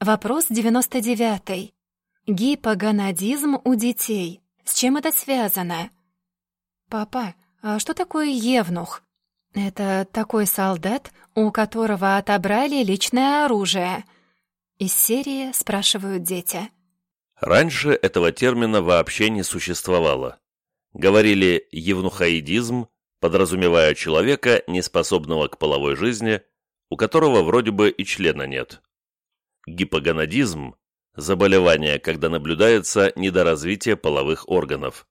Вопрос 99. Гипогонадизм у детей. С чем это связано? Папа, а что такое евнух? Это такой солдат, у которого отобрали личное оружие. Из серии спрашивают дети. Раньше этого термина вообще не существовало. Говорили «евнухаидизм», подразумевая человека, неспособного к половой жизни, у которого вроде бы и члена нет. Гипогонадизм – заболевание, когда наблюдается недоразвитие половых органов.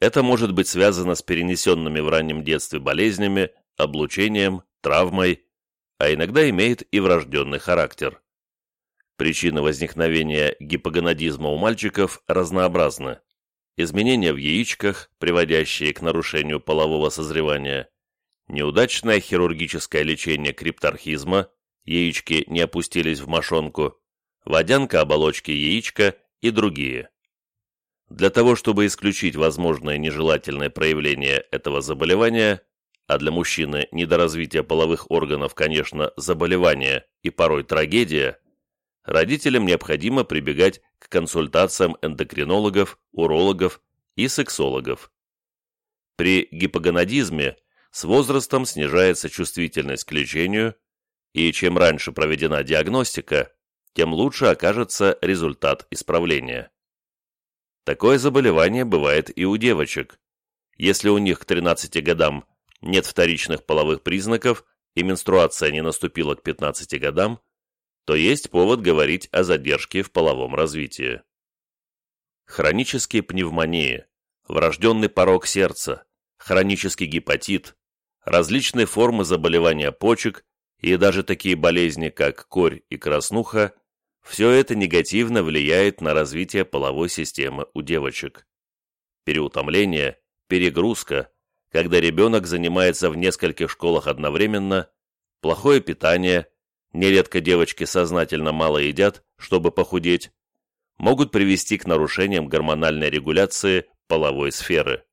Это может быть связано с перенесенными в раннем детстве болезнями, облучением, травмой, а иногда имеет и врожденный характер. Причины возникновения гипогонадизма у мальчиков разнообразны. Изменения в яичках, приводящие к нарушению полового созревания, неудачное хирургическое лечение крипторхизма, яички не опустились в мошонку, водянка оболочки яичка и другие. Для того, чтобы исключить возможное нежелательное проявление этого заболевания, а для мужчины недоразвитие половых органов, конечно, заболевание и порой трагедия, родителям необходимо прибегать к консультациям эндокринологов, урологов и сексологов. При гипогонадизме с возрастом снижается чувствительность к лечению, и чем раньше проведена диагностика, тем лучше окажется результат исправления. Такое заболевание бывает и у девочек. Если у них к 13 годам нет вторичных половых признаков и менструация не наступила к 15 годам, то есть повод говорить о задержке в половом развитии. Хронические пневмонии, врожденный порог сердца, хронический гепатит, различные формы заболевания почек и даже такие болезни, как корь и краснуха, все это негативно влияет на развитие половой системы у девочек. Переутомление, перегрузка, когда ребенок занимается в нескольких школах одновременно, плохое питание, нередко девочки сознательно мало едят, чтобы похудеть, могут привести к нарушениям гормональной регуляции половой сферы.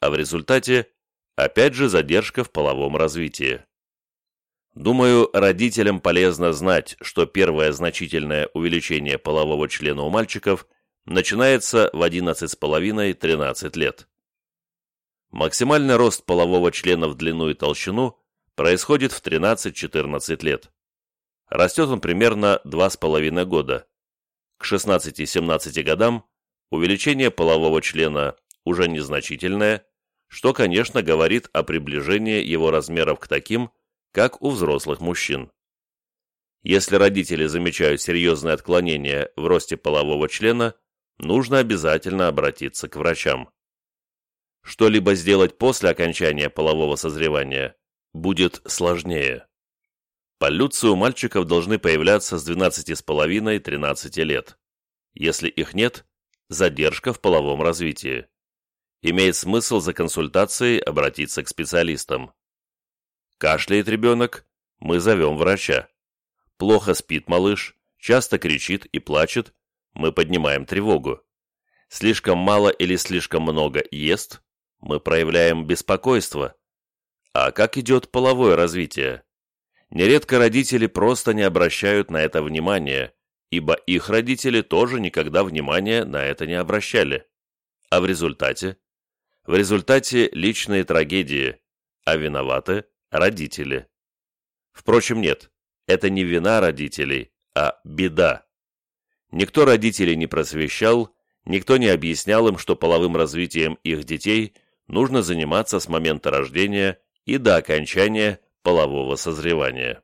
А в результате, опять же, задержка в половом развитии. Думаю, родителям полезно знать, что первое значительное увеличение полового члена у мальчиков начинается в 11,5-13 лет. Максимальный рост полового члена в длину и толщину происходит в 13-14 лет. Растет он примерно 2,5 года. К 16-17 годам увеличение полового члена уже незначительное, что, конечно, говорит о приближении его размеров к таким, как у взрослых мужчин. Если родители замечают серьезное отклонение в росте полового члена, нужно обязательно обратиться к врачам. Что-либо сделать после окончания полового созревания будет сложнее. Полюции у мальчиков должны появляться с 12,5-13 лет. Если их нет, задержка в половом развитии. Имеет смысл за консультацией обратиться к специалистам. Кашляет ребенок, мы зовем врача. Плохо спит малыш, часто кричит и плачет, мы поднимаем тревогу. Слишком мало или слишком много ест, мы проявляем беспокойство. А как идет половое развитие? Нередко родители просто не обращают на это внимания, ибо их родители тоже никогда внимания на это не обращали. А в результате? В результате личные трагедии, а виноваты родители. Впрочем, нет, это не вина родителей, а беда. Никто родителей не просвещал, никто не объяснял им, что половым развитием их детей нужно заниматься с момента рождения и до окончания полового созревания.